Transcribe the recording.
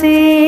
see